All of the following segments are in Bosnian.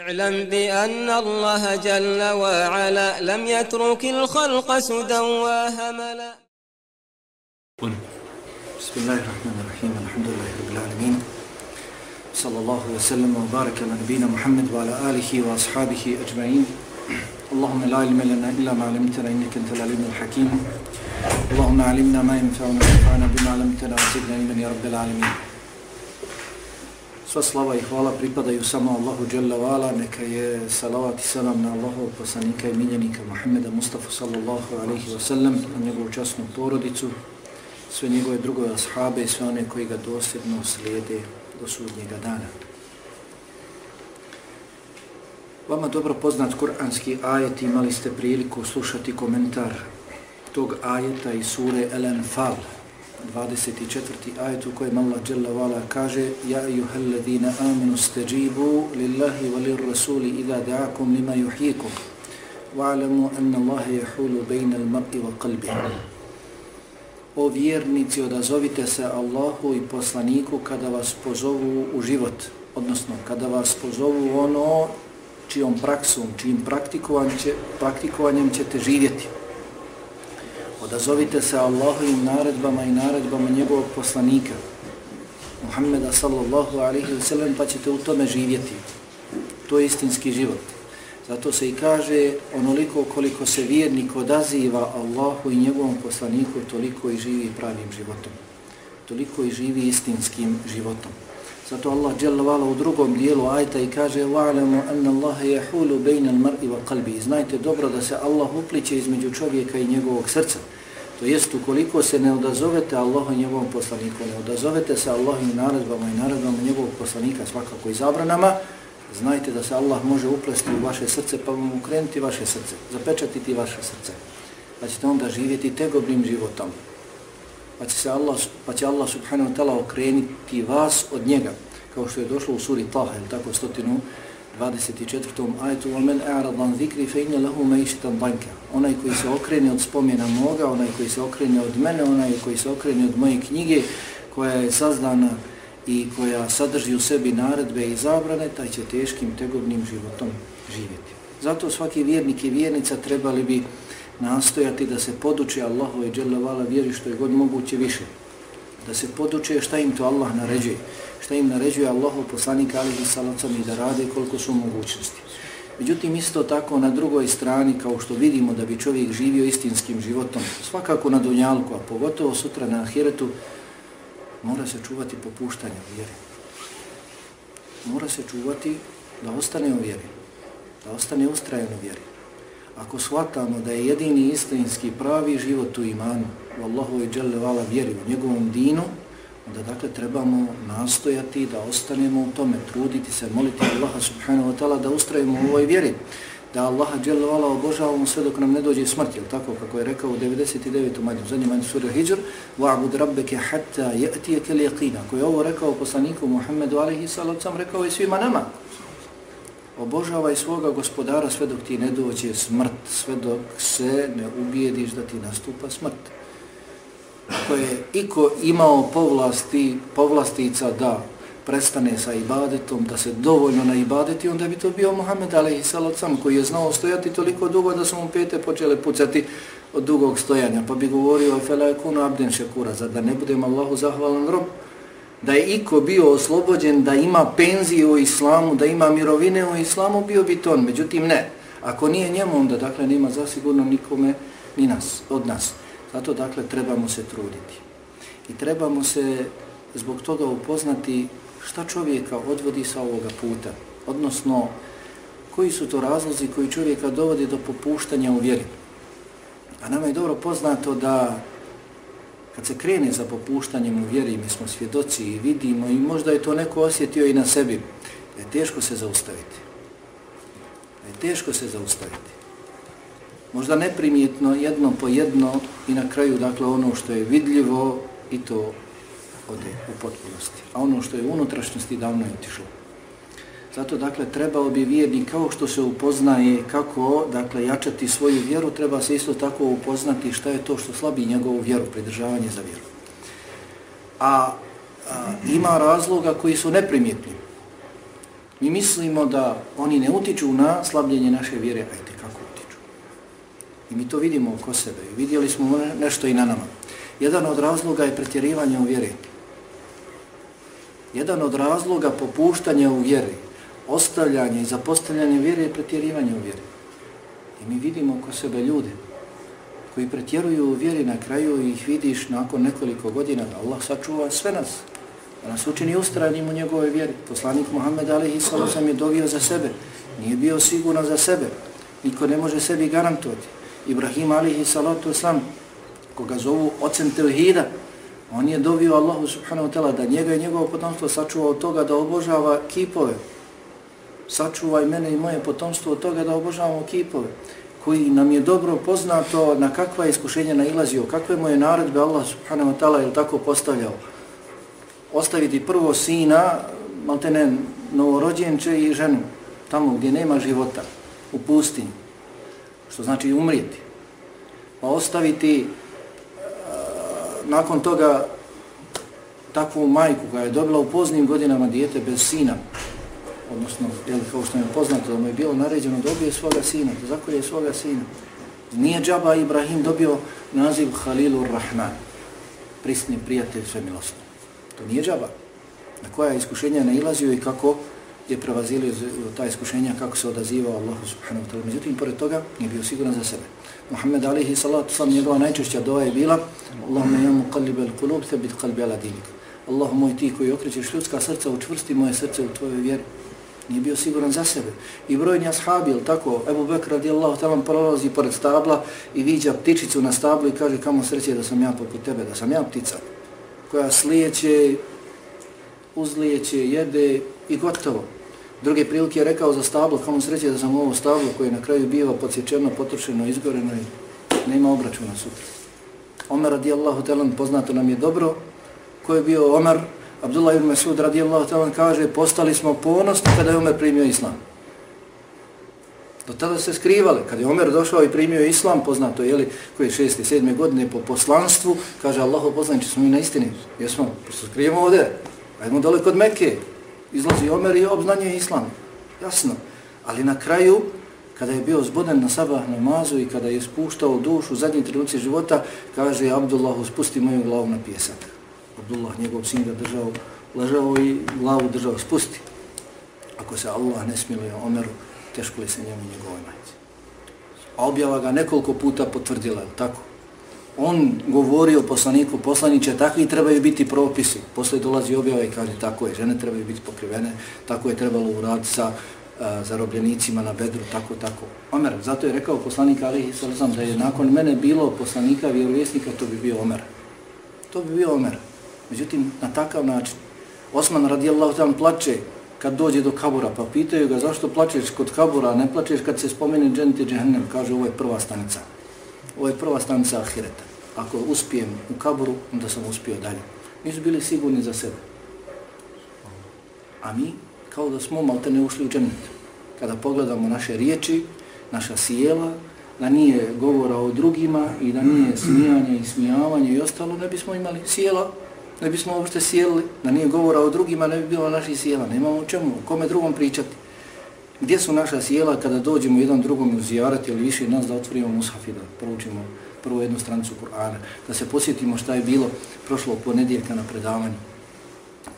اعلم بأن الله جل وعلا لم يترك الخلق سدى وهملا. بسم الله الرحمن الرحيم الحمد لله رب العالمين. صلى الله وسلم وبارك على نبينا محمد وعلى آله وأصحابه أجمعين. اللهم لا علم لنا إلا ما علمتنا إنك أنت العليم الحكيم. اللهم علمنا ما ينفعنا وانفعنا بما علمتنا وزدنا علما يا رب العالمين. Sva slava i hvala pripadaju samo Allahu Jalla Vala, neka je salavat i salam na Allahu poslanika i miljenika Muhammeda Mustafa sallallahu alaihi wa sallam, na njegovu časnu porodicu, sve njegove drugove ashabe i sve one koji ga dosljedno slijede do sudnjega dana. Vama dobro poznat kuranski ajet, imali ste priliku slušati komentar tog ajeta iz sure El-Anfal, 24. ajet u kojem Allah dželle Vala kaže Ja ejuhel ladina aminu stajibu lillahi valir rasuli idha da'akum lima yuhyikum wa'alamu anna Allahe jahulu bejna al-mar'i wa qalbi O vjernici, odazovite se Allahu i poslaniku kada vas pozovu u život, odnosno kada vas pozovu ono čijom praksom, čijim praktikovanjem, će, praktikovanjem ćete živjeti odazovite se Allahovim naredbama i naredbama njegovog poslanika Muhammeda sallallahu alaihi wa sallam pa ćete u tome živjeti. To je istinski život. Zato se i kaže onoliko koliko se vjernik odaziva Allahu i njegovom poslaniku toliko i živi pravim životom. Toliko i živi istinskim životom. Zato Allah dželle vala u drugom dijelu ajta i kaže: "Wa'lamu anna Allaha yahulu bayna al-mar'i wa qalbi." Znajte dobro da se Allah upliče između čovjeka i njegovog srca. To jest ukoliko se ne odazovete Allahu i njegovom poslaniku, ne odazovete se Allahim naredbama i naredbama njegovog poslanika svakako i zabranama, znajte da se Allah može uplesti u vaše srce pa vam ukrenuti vaše srce, zapečatiti vaše srce. Pa ćete onda živjeti tegobnim životom Pa će, se Allah, pa će Allah subhanahu wa ta'ala okrenuti vas od njega, kao što je došlo u suri Taha, ili tako stotinu 24. ajetu وَمَنْ أَعْرَضَ عَنْ ذِكْرِ فَإِنَّ لَهُ مَيْشِتًا بَنْكَ Onaj koji se okrene od spomena moga, onaj koji se okrene od mene, onaj koji se okrene od moje knjige koja je sazdana i koja sadrži u sebi naredbe i zabrane, taj će teškim, tegobnim životom živjeti. Zato svaki vjernik i vjernica trebali bi nastojati da se poduči Allahu dželavala vjeri što je god moguće više. Da se poduče šta im to Allah naređuje šta im naređuje Allahu poslanik alihi salacom i da rade koliko su mogućnosti. Međutim, isto tako na drugoj strani, kao što vidimo da bi čovjek živio istinskim životom, svakako na dunjalku, a pogotovo sutra na ahiretu, mora se čuvati popuštanje vjere. vjeri. Mora se čuvati da ostane u vjeri, da ostane ustrajeno vjeri. Ako shvatamo da je jedini istinski pravi život u imanu, u Allahu i vala vjeri, u njegovom dinu, onda dakle trebamo nastojati da ostanemo u tome, truditi se, moliti Allaha subhanahu wa ta'ala da ustrajemo u ovoj vjeri, da Allaha dželle vala obožavamo sve dok nam ne dođe smrt, jel tako kako je rekao u 99. manju, zadnji manju sura Hijr, wa'bud rabbeke hatta ya'tiyaka al-yaqin. Ko je ovo rekao poslaniku Muhammedu alejhi salatu rekao i svima nama. Obožavaj svoga gospodara sve dok ti ne dođe smrt, sve dok se ne ubijediš da ti nastupa smrt. Ako je iko imao povlasti, povlastica da prestane sa ibadetom, da se dovoljno na ibadeti, onda bi to bio Muhammed alaihi salacom, koji je znao stojati toliko dugo da su mu pete počele pucati od dugog stojanja, pa bi govorio fela je kuno abden šekura, za da ne budem Allahu zahvalan rob, da je iko bio oslobođen, da ima penziju u islamu, da ima mirovine u islamu, bio bi to on, međutim ne. Ako nije njemu, onda dakle nema zasigurno nikome ni nas, od nas. Zato dakle trebamo se truditi. I trebamo se zbog toga upoznati šta čovjeka odvodi sa ovoga puta. Odnosno, koji su to razlozi koji čovjeka dovodi do popuštanja u vjeri. A nama je dobro poznato da kad se krene za popuštanjem u vjeri, mi smo svjedoci i vidimo i možda je to neko osjetio i na sebi, da je teško se zaustaviti. Da je teško se zaustaviti možda neprimjetno jedno po jedno i na kraju dakle ono što je vidljivo i to ode u potpunosti. A ono što je u unutrašnjosti davno je otišlo. Zato dakle trebao bi vjernik kao što se upoznaje kako dakle jačati svoju vjeru, treba se isto tako upoznati šta je to što slabi njegovu vjeru, pridržavanje za vjeru. A, a ima razloga koji su neprimjetni. Mi mislimo da oni ne utiču na slabljenje naše vjere, ajte kako utiču. I mi to vidimo oko sebe. I vidjeli smo nešto i na nama. Jedan od razloga je pretjerivanje u vjeri. Jedan od razloga popuštanja u vjeri, ostavljanje i zapostavljanje vjere je pretjerivanje u vjeri. I mi vidimo oko sebe ljude koji pretjeruju u vjeri na kraju i ih vidiš nakon nekoliko godina da Allah sačuva sve nas, da nas učini ustranim u njegove vjeri. Poslanik Muhammed Ali sam je dovio za sebe, nije bio siguran za sebe, niko ne može sebi garantovati. Ibrahim Ali Salatu Islam, koga zovu ocen Tevhida, on je dovio Allahu subhanahu wa ta'ala da njega i njegovo potomstvo sačuva od toga da obožava kipove. Sačuvaj mene i moje potomstvo od toga da obožavamo kipove koji nam je dobro poznato na kakva iskušenja nailazio, kakve mu je naredbe Allah subhanahu wa ta'ala je tako postavljao. Ostaviti prvo sina, maltene novorođenče i ženu, tamo gdje nema života, u pustinji, što znači umrijeti. Pa ostaviti e, nakon toga takvu majku koja je dobila u poznim godinama dijete bez sina, odnosno, jel, kao što je poznato, da mu je bilo naređeno dobije svoga sina, da zakolje svoga sina. Nije džaba Ibrahim dobio naziv Halilur Rahman, prisni prijatelj sve milostno. To nije džaba. Na koja iskušenja nailazio i kako je prevazilio ta iskušenja, kako se odazivao Allahu subhanahu wa ta'ala. Međutim, pored toga, nije bio siguran za sebe. Muhammed alihi salatu sam, njegova najčešća doa je bila Allahumma ja mu al qulub, thabit qalbi ala dinik. Allahu moj ti koji okrećeš ljudska srca, učvrsti moje srce u tvojoj vjeri nije bio siguran za sebe. I brojni ashabi, ili tako, Ebu Bekr radijallahu talan prolazi pored stabla i viđa ptičicu na stablu i kaže kamo sreće da sam ja poput tebe, da sam ja ptica koja slijeće, uzlijeće, jede i gotovo. Druge prilike je rekao za stablo, kamo sreće da sam ovo stablo koje je na kraju biva podsječeno, potrošeno, izgoreno i nema obračuna sutra. Omer radijallahu talan poznato nam je dobro, ko je bio Omer, Abdullah ibn Masud radijallahu ta'ala kaže postali smo ponosni kada je Omer primio islam. Do tada se skrivali. Kad je Omer došao i primio islam, poznato je li, koji je šesti, sedme godine po poslanstvu, kaže Allahu poslaniče, smo mi na istini. Jesmo, pa pošto skrijemo ovdje. Ajmo dole kod Mekke. Izlazi Omer i obznanje islam. Jasno. Ali na kraju, kada je bio zboden na sabah namazu i kada je spuštao dušu u zadnji trenuci života, kaže Abdullahu, spusti moju glavu na pjesak. Abdullah, njegov sin, ga držao, ležao i glavu držao spusti. Ako se Allah ne smiluje Omeru, teško li se njemu njegovoj majici. A objava ga nekoliko puta potvrdila, tako? On govorio poslaniku, poslaniće, takvi trebaju biti propisi. Posle dolazi objava i kaže, tako je, žene trebaju biti pokrivene, tako je trebalo uraditi sa a, zarobljenicima na bedru, tako, tako. Omer, zato je rekao poslanik Ali Salazam da je nakon mene bilo poslanika, vjerovjesnika, to bi bio Omer. To bi bio Omer. Međutim, na takav način, Osman radijallahu ta'ala plače kad dođe do kabura, pa pitaju ga zašto plačeš kod kabura, ne plačeš kad se spomeni džennet i džehennem, kaže ovo je prva stanica. Ovo je prva stanica ahireta. Ako uspijem u kaburu, onda sam uspio dalje. Nisu bili sigurni za sebe. A mi, kao da smo malte ne ušli u džennet. Kada pogledamo naše riječi, naša sjela, da nije govora o drugima i da nije smijanje i smijavanje i ostalo, ne bismo imali sjela ne bismo uopšte sjelili, da nije govora o drugima, ne bi bilo naših sjela. Nemamo o čemu, o kome drugom pričati. Gdje su naša sjela kada dođemo jedan drugom uzijarati ili više nas da otvorimo mushaf i da proučimo prvu jednu stranicu Kur'ana, da se posjetimo šta je bilo prošlo ponedjeljka na predavanju.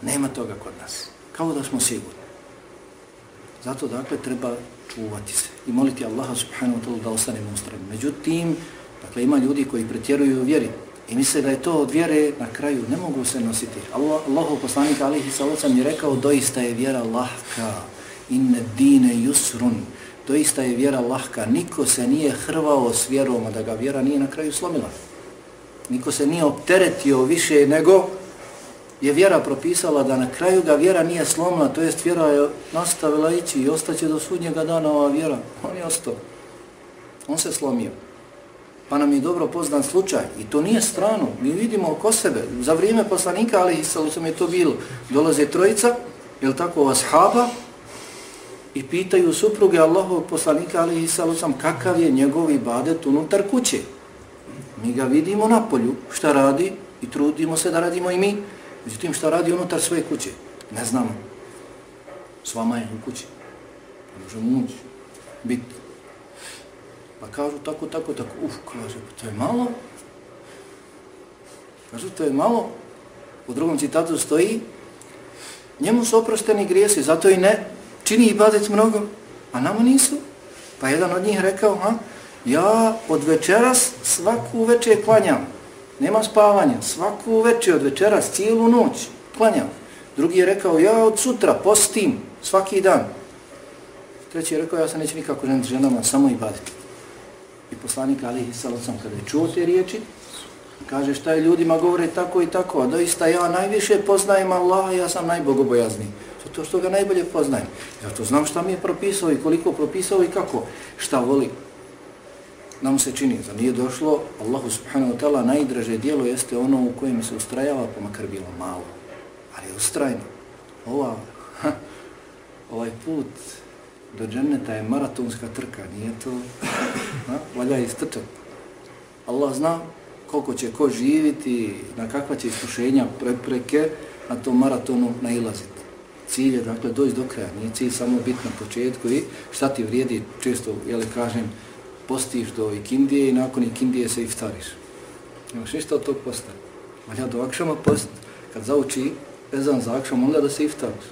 Nema toga kod nas. Kao da smo sigurni. Zato dakle treba čuvati se i moliti Allaha subhanahu wa ta'ala da ostanemo ustrani. Međutim, dakle ima ljudi koji pretjeruju u vjeri, I misle da je to od vjere na kraju, ne mogu se nositi. Allah, Allahov poslanik alihi sallam je rekao, doista je vjera lahka, inne dine yusrun, doista je vjera lahka, niko se nije hrvao s vjerom, a da ga vjera nije na kraju slomila. Niko se nije opteretio više nego je vjera propisala da na kraju ga vjera nije slomila, to jest vjera je nastavila ići i ostaće do sudnjega dana ova vjera. On je ostao. On se slomio pa nam je dobro poznan slučaj. I to nije strano. Mi vidimo oko sebe. Za vrijeme poslanika, ali i sam je to bilo, dolaze trojica, je li tako, ashaba, i pitaju supruge Allahov poslanika, ali i sam, kakav je njegov ibadet unutar kuće. Mi ga vidimo na polju, šta radi, i trudimo se da radimo i mi, međutim šta radi unutar svoje kuće. Ne znamo. S vama je u kući. Ne može. Biti. Pa kažu tako, tako, tako. Uf, kaže, pa to je malo. Kažu, to je malo. U drugom citatu stoji, njemu su oprošteni grijesi, zato i ne čini i badec mnogo, a nama nisu. Pa jedan od njih rekao, ha, ja od večeras svaku večer klanjam. Nema spavanja, svaku večer od večeras cijelu noć klanjam. Drugi je rekao, ja od sutra postim svaki dan. Treći je rekao, ja se neću nikako ženiti ženama, samo i baditi. I poslanik Ali Salacom, kada je čuo te riječi, kaže šta je ljudima govore tako i tako, a doista ja najviše poznajem Allaha, ja sam najbogobojazniji. To što ga najbolje poznajem. Ja to znam šta mi je propisao i koliko propisao i kako. Šta voli. Nam se čini, da nije došlo, Allahu subhanahu wa ta'ala najdraže dijelo jeste ono u kojem se ustrajava, pa makar bilo malo. Ali je ustrajno. Ova, ha, ovaj put do dženneta je maratonska trka, nije to, ha, valja istrčati. Allah zna koliko će ko živiti, na kakva će iskušenja, prepreke na tom maratonu nailaziti. Cilj je, dakle, doći do kraja, nije cilj samo biti na početku i šta ti vrijedi, često, jel kažem, postiš do ikindije i nakon ikindije se iftariš. Nemaš ništa od tog posta. Valja do akšama post, kad zauči ezan za akšam, onda da se iftariš.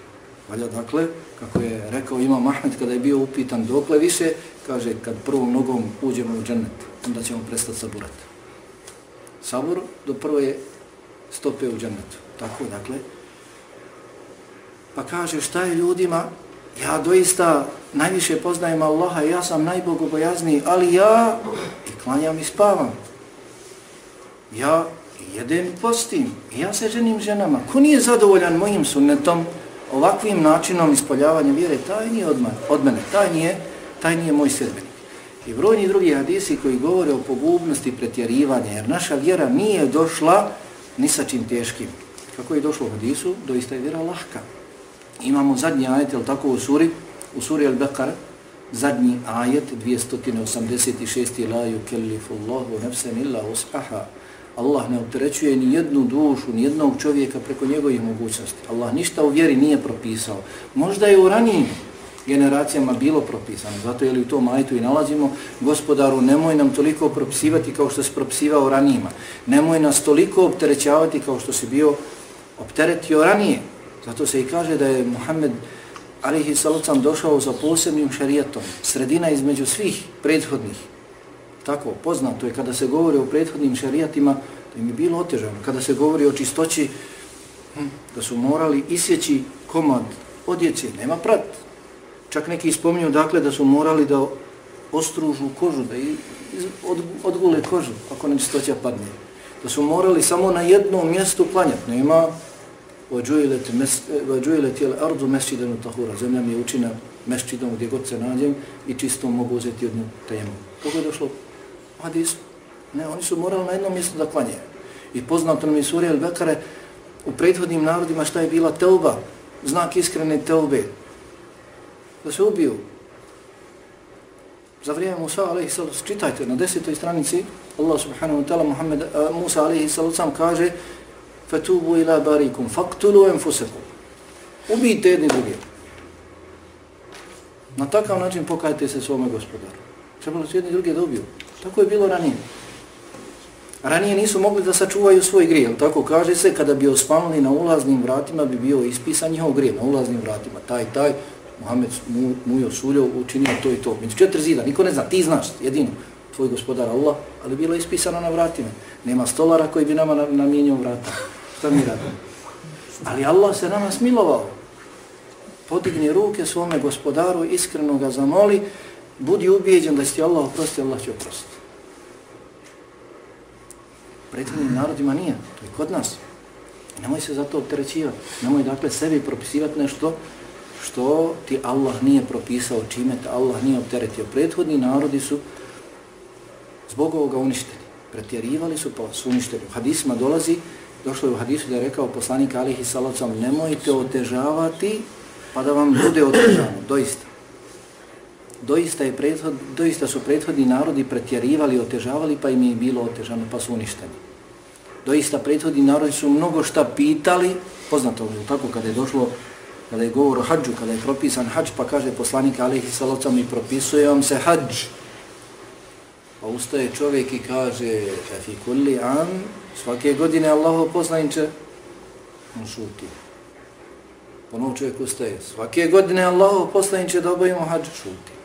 Valja, dakle, kako je rekao Imam Ahmed kada je bio upitan dokle više, kaže, kad prvom nogom uđemo u džennet, onda ćemo prestati saburati sabor do prve stope u džennetu. Tako, dakle. Pa kaže, šta je ljudima? Ja doista najviše poznajem Allaha, ja sam najbogobojazniji, ali ja i klanjam i spavam. Ja jedem i postim, ja se ženim ženama. Ko nije zadovoljan mojim sunnetom, ovakvim načinom ispoljavanja vjere, taj nije od mene, taj nije, taj nije moj sredbenik. I brojni drugi hadisi koji govore o pogubnosti pretjerivanja, jer naša vjera nije došla ni sa čim teškim. Kako je došlo u hadisu, doista je vjera lahka. Imamo zadnji ajet, jel tako, u suri, u suri Al-Baqar, zadnji ajet, 286. La yukellifu Allahu nefsen illa uspaha. Allah ne opterećuje ni jednu dušu, ni jednog čovjeka preko njegovih mogućnosti. Allah ništa u vjeri nije propisao. Možda je u ranijim generacijama bilo propisano. Zato je li u tom ajtu i nalazimo, gospodaru, nemoj nam toliko propisivati kao što se propisivao ranijima. Nemoj nas toliko opterećavati kao što se bio opteretio ranije. Zato se i kaže da je Muhammed alihi salocam došao za posebnim šarijetom, sredina između svih prethodnih. Tako, poznato je kada se govori o prethodnim šarijatima, da im je bilo otežano. Kada se govori o čistoći, hm, da su morali isjeći komad odjeće, nema prat, Čak neki spominju dakle da su morali da ostružu kožu, da od, odgule kožu ako nečistoća padne. Da su morali samo na jednom mjestu klanjati. Nema vađujilet jel ardu mesčidenu tahura. Zemlja mi je učina mesčidom gdje god se nađem i čisto mogu uzeti jednu temu. Kako je došlo? Hadisu. Ne, oni su morali na jednom mjestu da klanjaju. I poznato nam je Surija al-Bekare u prethodnim narodima šta je bila teuba, znak iskrene teube. da se ubiju. Za vrijeme Musa alaihi sallam, čitajte na desetoj stranici, Allah subhanahu wa ta'ala Muhammed, uh, Musa alaihi sallam kaže Fatubu ila barikum, فَقْتُلُوا أَنْفُسَكُمْ Ubijte jedni drugi. Na takav način pokajte se svome gospodaru. Trebalo su jedni drugi da ubiju. Tako je bilo ranije. Ranije nisu mogli da sačuvaju svoj grije, tako kaže se, kada bi ospanuli na ulaznim vratima bi bio ispisan njihov grije na ulaznim vratima, taj, taj, Muhammed mu, Mujo Suljo učinio to i to. Među četiri zida, niko ne zna, ti znaš jedino, tvoj gospodar Allah, ali bilo je ispisano na vratima. Nema stolara koji bi nama namijenio vrata. Šta mi radimo? Ali Allah se nama smilovao. Podigni ruke svome gospodaru, iskreno ga zamoli, budi ubijeđen da će ti Allah oprosti, Allah će oprosti. Prethodnim narodima nije, to je kod nas. Nemoj se zato opterećivati. Nemoj dakle sebi propisivati nešto što ti Allah nije propisao, čime te Allah nije opteretio. Prethodni narodi su zbog ovoga uništeni. Pretjerivali su pa su uništeni. U hadisima dolazi, došlo je u hadisu da je rekao poslanik Alihi Salacom, nemojte otežavati pa da vam bude otežano, doista. Doista, je prethod, doista su prethodni narodi pretjerivali, otežavali pa im je bilo otežano pa su uništeni. Doista prethodni narodi su mnogo šta pitali, poznato je tako kada je došlo kada je govor o hađu, kada je propisan hađ, pa kaže poslanik alihi salocam i propisuje vam se hađ. Pa ustaje čovjek i kaže, fi kulli an, svake godine Allaho poslaniče, on šuti. Ponovo čovjek ustaje, svake godine Allaho poslaniče da obavimo hađ, šuti.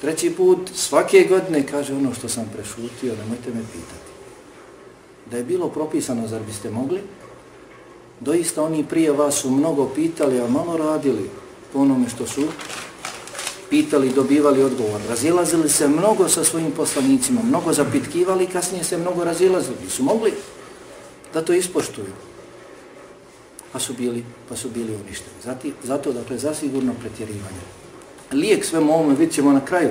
Treći put, svake godine, kaže ono što sam prešutio, nemojte me pitati. Da je bilo propisano, zar biste mogli? Doista oni prije vas su mnogo pitali, a malo radili po onome što su pitali, dobivali odgovor. Razilazili se mnogo sa svojim poslanicima, mnogo zapitkivali, kasnije se mnogo razilazili. Su mogli da to ispoštuju. Pa su bili, pa su bili uništeni. Zati, zato, dakle, zasigurno pretjerivanje. Lijek svemu ovome vidit ćemo na kraju.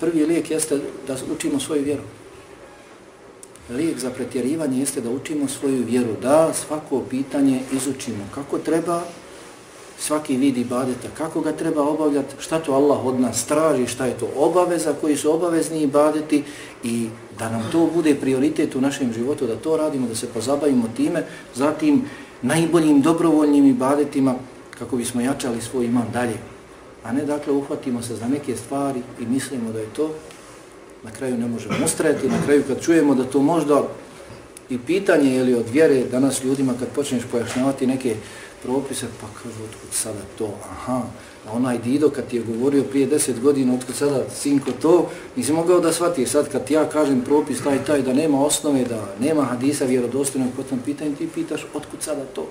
Prvi lijek jeste da učimo svoju vjeru lijek za pretjerivanje jeste da učimo svoju vjeru, da svako pitanje izučimo kako treba svaki vid ibadeta, kako ga treba obavljati, šta to Allah od nas traži, šta je to obaveza koji su obavezni ibadeti i da nam to bude prioritet u našem životu, da to radimo, da se pozabavimo time, zatim najboljim dobrovoljnim ibadetima kako bismo jačali svoj iman dalje. A ne dakle uhvatimo se za neke stvari i mislimo da je to na kraju ne možemo ustrajati, na kraju kad čujemo da to možda i pitanje je li od vjere danas ljudima kad počneš pojašnjavati neke propise, pa kažu otkud sada to, aha, a onaj Dido kad ti je govorio prije deset godina, otkud sada sinko to, nisi mogao da shvati, sad kad ja kažem propis taj taj da nema osnove, da nema hadisa vjerodostojnog po tom pitanju, ti pitaš otkud sada to.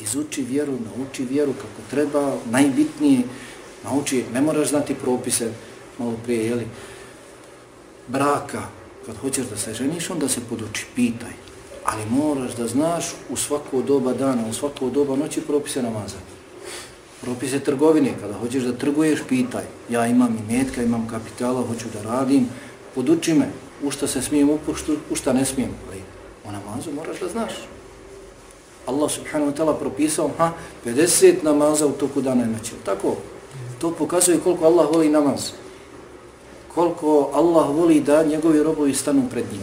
Izuči vjeru, nauči vjeru kako treba, najbitnije, nauči, ne moraš znati propise, malo prije, jeli, braka, kad hoćeš da se ženiš, onda se poduči, pitaj. Ali moraš da znaš u svako doba dana, u svako doba noći propise namaza. Propise trgovine, kada hoćeš da trguješ, pitaj. Ja imam i metka, imam kapitala, hoću da radim, poduči me u šta se smijem upuštu, u šta ne smijem. Ali o namazu moraš da znaš. Allah subhanahu wa ta'ala propisao ha, 50 namaza u toku dana i noći. Tako, to pokazuje koliko Allah voli namaz koliko Allah voli da njegovi robovi stanu pred njim,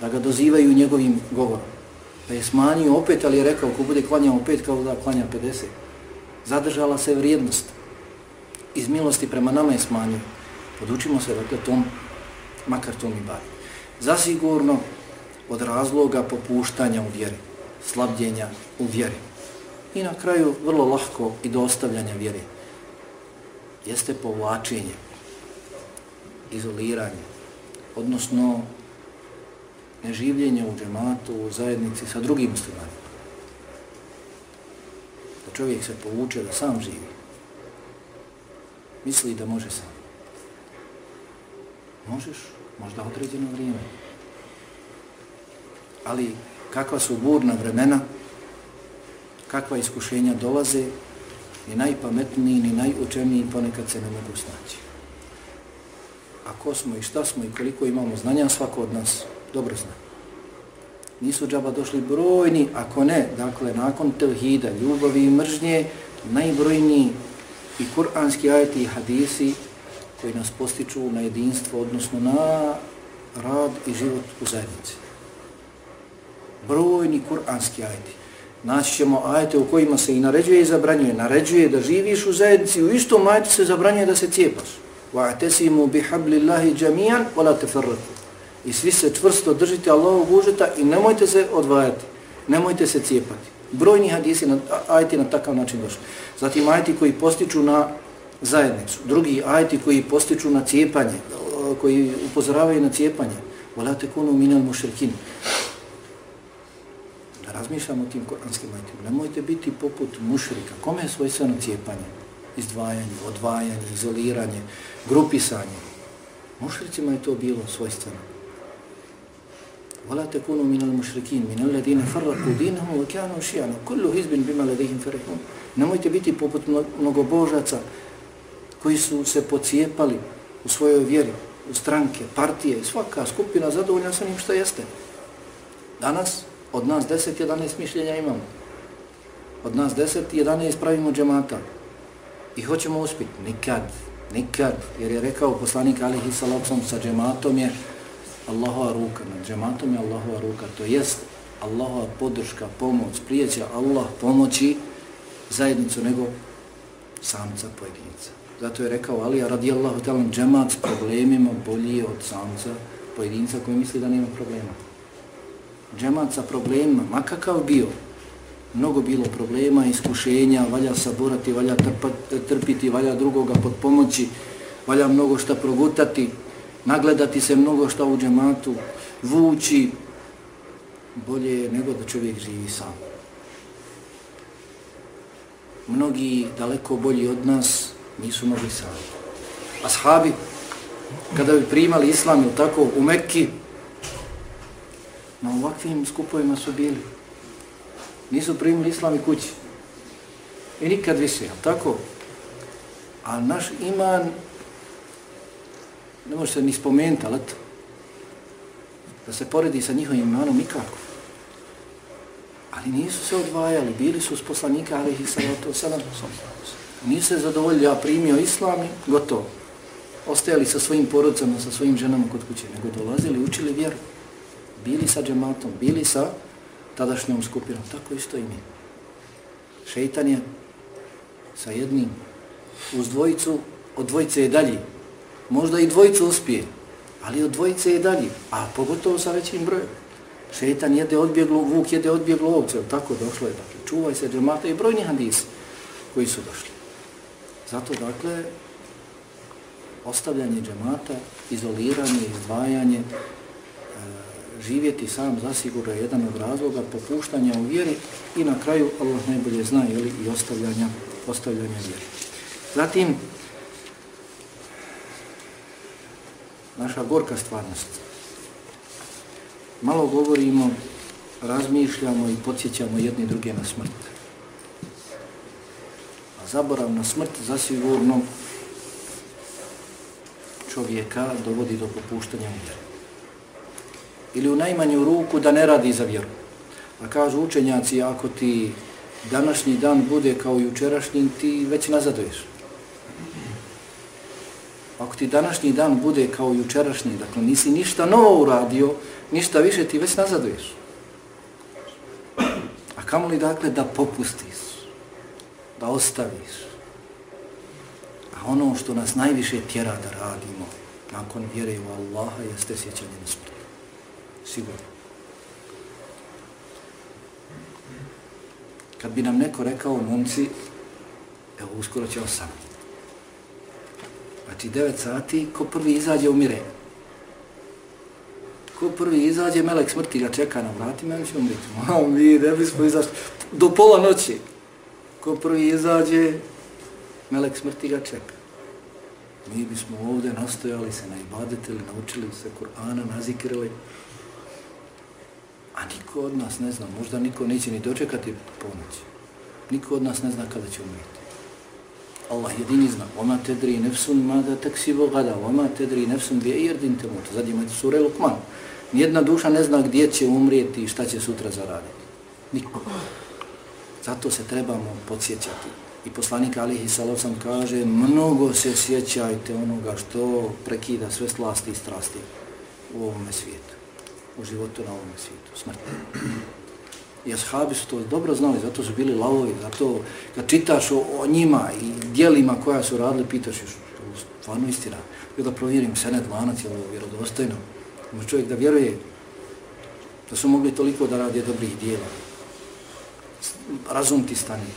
da ga dozivaju njegovim govorom. Pa je smanjio opet, ali je rekao, ko bude klanjao opet, kao da klanja 50. Zadržala se vrijednost. Iz milosti prema nama je smanjio. Podučimo se, dakle, tom, makar tom i bari. Zasigurno, od razloga popuštanja u vjeri, slabljenja u vjeri. I na kraju, vrlo lahko i do ostavljanja vjeri, jeste povlačenje izoliranje, odnosno neživljenje u džematu, u zajednici sa drugim muslimanima. Da čovjek se povuče da sam živi. Misli da može sam. Možeš, možda određeno vrijeme. Ali kakva su burna vremena, kakva iskušenja dolaze, ni najpametniji, ni najučeniji ponekad se ne mogu snaći a ko smo i šta smo i koliko imamo znanja, svako od nas dobro zna. Nisu džaba došli brojni, ako ne, dakle, nakon tevhida, ljubavi i mržnje, najbrojniji i kuranski ajeti i hadisi koji nas postiču na jedinstvo, odnosno na rad i život u zajednici Brojni kuranski ajeti. Naći ćemo ajete u kojima se i naređuje i zabranjuje. Naređuje da živiš u zajednici, u istom ajetu se zabranjuje da se cijepaš. وَاَعْتَسِمُوا بِحَبْلِ اللَّهِ جَمِيعًا وَلَا تَفَرَّتُ I svi se čvrsto držite Allahovog užeta i nemojte se odvajati, nemojte se cijepati. Brojni hadisi, ajti na takav način došli. Zatim ajti koji postiču na zajednicu, drugi ajti koji postiču na cijepanje, koji upozoravaju na cijepanje. وَلَا تَكُونُوا مِنَ الْمُشْرِكِينَ Da razmišljamo o tim koranskim ajtima. Nemojte biti poput mušrika. Kome je svoj sve na cijepanje? Izdvajanje, odvajanje, izoliranje, grupisanje. Mušricima je to bilo svojstveno. ولا تكونوا من المشركين من الذين فرقوا دينهم وكانوا شيعا كل حزب بما لديهم فرحون nemojte biti poput mnogobožaca koji su se pocijepali u svojoj vjeri, u stranke, partije, svaka skupina zadovoljna sa njim što jeste. Danas od nas 10-11 mišljenja imamo. Od nas 10-11 pravimo džemata. I hoćemo uspjeti. Nikad. Nikad, jer je rekao poslanik alihi Salopsom sa džematom je Allahova ruka, nad džematom je Allahova ruka, to jest Allahova podrška, pomoć, prijeće Allah pomoći zajednicu nego samca pojedinca. Zato je rekao Alija radijallahu talan džemat s problemima bolji od samca pojedinca koji misli da nema problema. Džemat sa problemima, ma kakav bio, mnogo bilo problema, iskušenja, valja saborati, valja trpiti, valja drugoga pod pomoći, valja mnogo šta progutati, nagledati se mnogo šta u džematu, vući, bolje je nego da čovjek živi sam. Mnogi daleko bolji od nas nisu mogli sami. Ashabi, kada bi primali islam ili tako u Mekki, na ovakvim skupovima su bili. Nisu primili islam i kući. I nikad više, ali tako? A naš iman, ne može se ni spomenuti, ali to, da se poredi sa njihovim imanom nikako. Ali nisu se odvajali, bili su s poslanika, ali ih salatu salam. Nisu se zadovoljili, ja primio islam i gotovo. Ostajali sa svojim porodcama, sa svojim ženama kod kuće, nego dolazili, učili vjeru. Bili sa džematom, bili sa tadašnjom skupinom, tako isto i mi. Šeitan je sa jednim uz dvojicu, od dvojice je dalji. Možda i dvojicu uspije, ali od dvojice je dalji, a pogotovo sa većim brojem. Šeitan jede odbjeglo, vuk jede odbjeglo ovce, tako došlo je. Dakle, čuvaj se džemata i brojni hadisi koji su došli. Zato, dakle, ostavljanje džemata, izoliranje, izdvajanje, živjeti sam zasigurno je jedan od razloga popuštanja u vjeri i na kraju Allah najbolje zna jeli, i ostavljanja, ostavljanja vjeri. Zatim, naša gorka stvarnost. Malo govorimo, razmišljamo i podsjećamo jedni druge na smrt. A zaborav na smrt zasigurno čovjeka dovodi do popuštanja vjeri. Ili u najmanju ruku da ne radi za vjeru. A kažu učenjaci, ako ti današnji dan bude kao jučerašnji, ti već nazaduješ. Ako ti današnji dan bude kao jučerašnji, dakle nisi ništa novo uradio, ništa više ti već nazaduješ. A kamo li dakle da popustiš, da ostaviš? A ono što nas najviše tjera da radimo nakon vjere u Allaha jeste sjećanje na smrt. Sigurno. Kad bi nam neko rekao, momci, evo uskoro će osam. Znači, devet sati, ko prvi izađe, umire. Ko prvi izađe, melek smrti ga čeka na vratima, on će umriti. Mamo, mi ne bismo izašli do pola noći. Ko prvi izađe, melek smrti ga čeka. Mi bismo ovdje nastojali se na ibadetili, naučili se Kur'ana, nazikrili. A niko od nas ne zna, možda niko neće ni dočekati ponoć. Niko od nas ne zna kada će umriti. Allah jedini zna. Oma tedri nefsun mada taksivo gada. Oma tedri nefsun bi ejerdin temut. Zadnji imate sura Lukman. Nijedna duša ne zna gdje će umrijeti i šta će sutra zaraditi. Niko. Zato se trebamo podsjećati. I poslanik Alihi Salovsam kaže mnogo se sjećajte onoga što prekida sve slasti i strasti u ovome svijetu. U životu na ovom svijetu. Smrt. I ashabi su to dobro znali, zato su bili lavovi, zato kad čitaš o, o njima i dijelima koja su radili, pitaš još, to je stvarno istina. Ja da provjerim senet, lanac, je ovo vjerodostojno. Ima čovjek da vjeruje da su mogli toliko da radi dobrih dijela. Razum ti stani,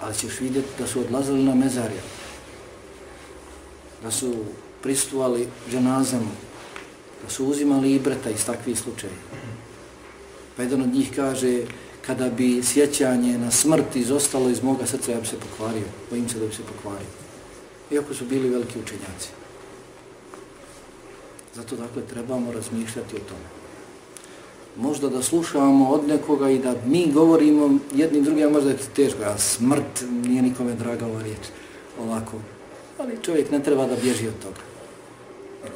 ali ćeš vidjeti da su odlazili na mezarja, da su pristuvali dženazama, da su uzimali ibreta iz takvih slučaja. Pa jedan od njih kaže, kada bi sjećanje na smrt izostalo iz moga srca, ja bi se pokvario. Bojim se da bi se pokvario. Iako su bili veliki učenjaci. Zato dakle trebamo razmišljati o tome. Možda da slušamo od nekoga i da mi govorimo jednim drugim, možda je to teško, a smrt nije nikome draga ova riječ. Ovako. Ali čovjek ne treba da bježi od toga.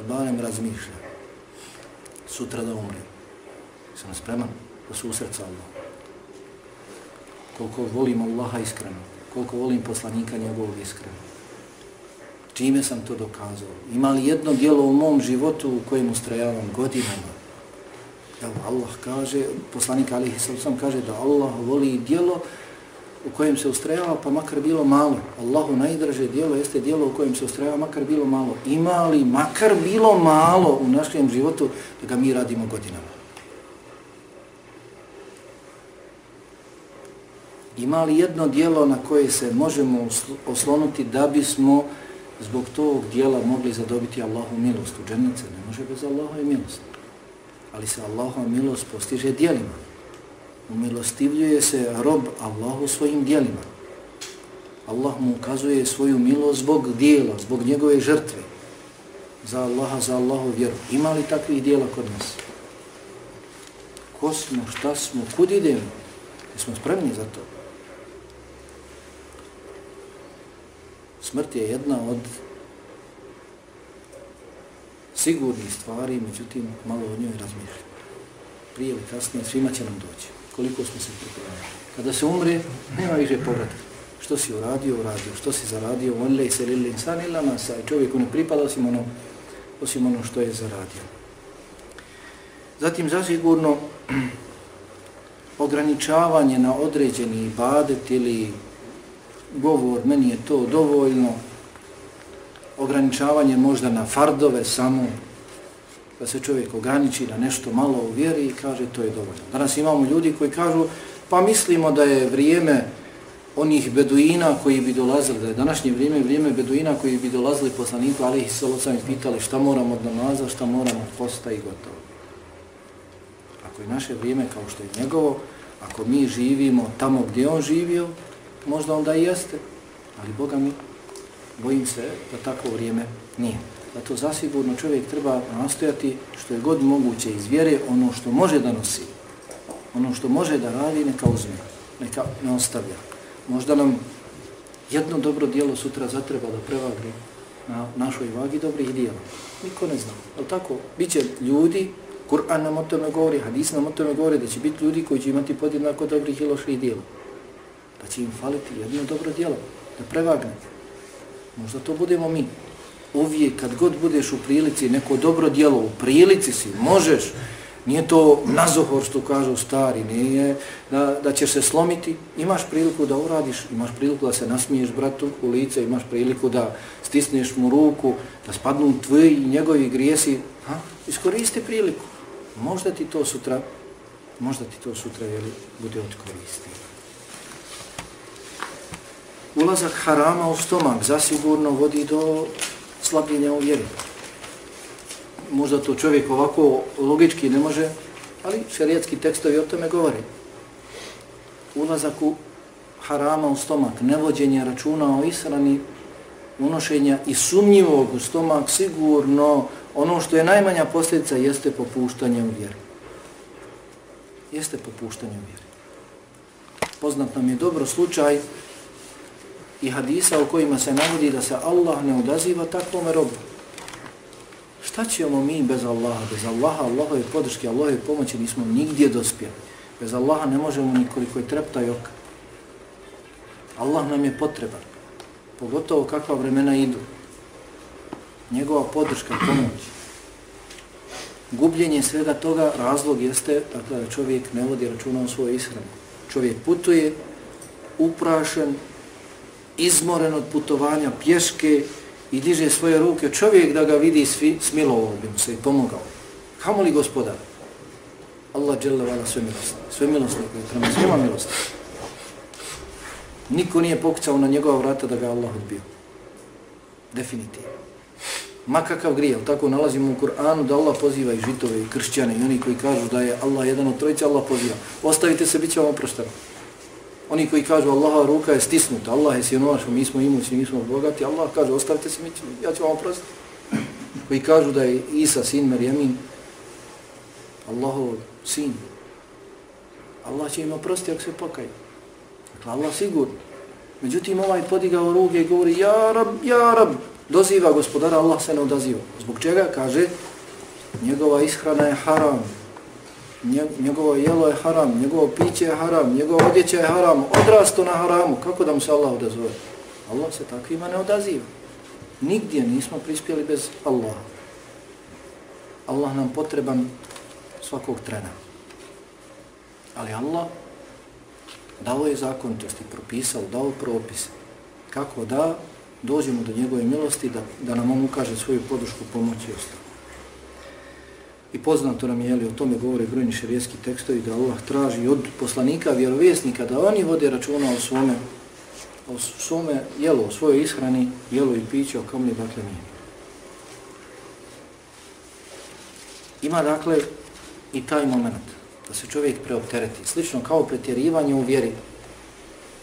Barem razmišlja. Sutra da umre. Sam spreman da su u srca Allah koliko volim Allaha iskreno, koliko volim poslanika njegovog iskreno. Čime sam to dokazao? Ima li jedno dijelo u mom životu u kojem ustrajavam godinama? Evo, Allah kaže, poslanik Ali sam kaže da Allah voli dijelo u kojem se ustrajava, pa makar bilo malo. Allahu najdraže dijelo jeste dijelo u kojem se ustrajava, makar bilo malo. Ima li makar bilo malo u našem životu da ga mi radimo godinama? Ima li jedno dijelo na koje se možemo oslonuti da bismo zbog tog dijela mogli zadobiti Allahu milost u džernice? Ne može bez Allahove milosti. Ali se Allahova milost postiže dijelima umilostivljuje se rob Allahu svojim dijelima. Allah mu ukazuje svoju milost zbog dijela, zbog njegove žrtve. Za Allaha, za Allahu vjeru. Ima li takvih dijela kod nas? Ko smo, šta smo, kud idemo? Jesmo spremni za to. Smrt je jedna od sigurnih stvari, međutim, malo o njoj razmišljamo. Prije ili kasnije svima će nam doći koliko smo se pripremili. Kada se umre, nema više povratka. Što si uradio, uradio. Što si zaradio, on lej se lili insan ila masa I čovjeku ne pripada osim ono, osim ono što je zaradio. Zatim, zasigurno, ograničavanje na određeni ibadet ili govor, meni je to dovoljno, ograničavanje možda na fardove samo, da se čovjek ograniči na nešto malo u vjeri i kaže to je dovoljno. Danas imamo ljudi koji kažu pa mislimo da je vrijeme onih beduina koji bi dolazili, da je današnje vrijeme vrijeme beduina koji bi dolazili poslaniku, ali ih se i pitali šta moramo od namaza, šta moramo od posta i gotovo. Ako je naše vrijeme kao što je njegovo, ako mi živimo tamo gdje on živio, možda onda i jeste, ali Boga mi, bojim se da takvo vrijeme nije. Zato zasigurno čovjek treba nastojati što je god moguće iz vjere ono što može da nosi. Ono što može da radi neka uzme, neka ne ostavlja. Možda nam jedno dobro dijelo sutra zatreba da prevagri na našoj vagi dobrih dijela. Niko ne zna. Ali tako, bit će ljudi, Kur'an nam o tome govori, hadis nam o tome govori, da će biti ljudi koji će imati podjednako dobrih i loših dijela. Da će im faliti jedno dobro dijelo, da prevagne. Možda to budemo mi uvijek kad god budeš u prilici, neko dobro djelo u prilici si, možeš, nije to nazohor što kažu stari, nije da, da ćeš se slomiti, imaš priliku da uradiš, imaš priliku da se nasmiješ bratu u lice, imaš priliku da stisneš mu ruku, da spadnu tvoji i njegovi grijesi, ha? iskoristi priliku. Možda ti to sutra, možda ti to sutra jeli, bude od koristi. Ulazak harama u stomak zasigurno vodi do slabljenja u vjeri. Možda to čovjek ovako logički ne može, ali šarijetski tekstovi o tome govori. Ulazak u harama u stomak, nevođenje računa o israni, unošenja i sumnjivog u stomak, sigurno ono što je najmanja posljedica jeste popuštanje u vjeri. Jeste popuštanje u vjeri. Poznat nam je dobro slučaj i hadisa u kojima se navodi da se Allah ne odaziva takvome robu. Šta ćemo mi bez Allaha? Bez Allaha, Allahove podrške, Allahove pomoći nismo nigdje dospjeli. Bez Allaha ne možemo nikoliko je trepta i oka. Allah nam je potreban. Pogotovo kakva vremena idu. Njegova podrška, pomoć. Gubljenje svega toga, razlog jeste dakle, da čovjek ne vodi računa o svojoj ishrani. Čovjek putuje, uprašen, izmoren od putovanja pješke i diže svoje ruke, čovjek da ga vidi svi, smilovao bi mu se i pomogao. Kamo li gospodar? Allah dželle vala sve milosti. Sve milosti koje prema svima milosti. Niko nije pokucao na njegova vrata da ga Allah odbio. Definitivno. Ma kakav grije, tako nalazimo u Kur'anu da Allah poziva i žitove i kršćane i oni koji kažu da je Allah jedan od trojice, Allah poziva. Ostavite se, bit će vam oprošteno. Oni koji kažu Allaha ruka je stisnuta, Allah je siromašan, mi smo imućni, mi smo bogati, Allah kaže ostavite se, mi ću, ja ću vam oprostiti. Koji kažu da je Isa sin Marjamin, Allahov sin, Allah će im oprostiti ako se pokaju. Dakle, Allah sigurno. Međutim, ovaj podigao ruke i govori, ja rab, ja rab, doziva gospodara, Allah se ne odaziva. Zbog čega? Kaže, njegova ishrana je haram, njegovo jelo je haram, njegovo piće je haram, njegovo odjeće je haram, odrasto na haramu, kako da mu se Allah odazove? Allah se takvima ne odaziva. Nigdje nismo prispjeli bez Allaha. Allah nam potreban svakog trena. Ali Allah dao je zakonitosti, propisao, dao propis. Kako da dođemo do njegove milosti, da, da nam on ukaže svoju podršku, pomoć i ostalo. I poznato nam je, jeli, o tome govore brojni šarijetski tekstovi, da Allah traži od poslanika, vjerovjesnika, da oni vode računa o svome, o svome jelu, o svojoj ishrani, jelu i piću, o kom dakle nije. Ima dakle i taj moment da se čovjek preoptereti. Slično kao pretjerivanje u vjeri.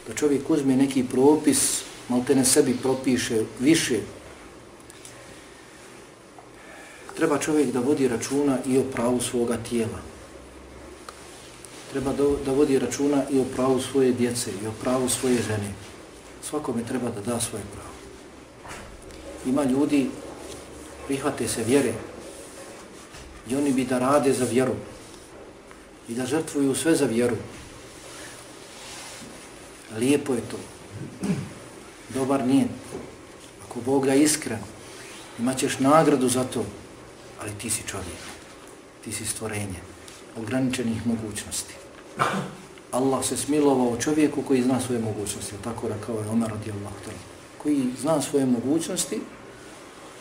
Da čovjek uzme neki propis, malte ne sebi propiše više. Treba čovjek da vodi računa i o pravu svoga tijela. Treba da, da vodi računa i o pravu svoje djece i o pravu svoje žene. Svakome treba da da svoje pravo. Ima ljudi, prihvate se vjere, i oni bi da rade za vjeru i da žrtvuju sve za vjeru. Lijepo je to. Dobar nije. Ako Bog da iskren, imat ćeš nagradu za to, ali ti si čovjek. Ti si stvorenje ograničenih mogućnosti. Allah se smilovao čovjeku koji zna svoje mogućnosti, tako rekao je Omer radijallahu ta'ala, koji zna svoje mogućnosti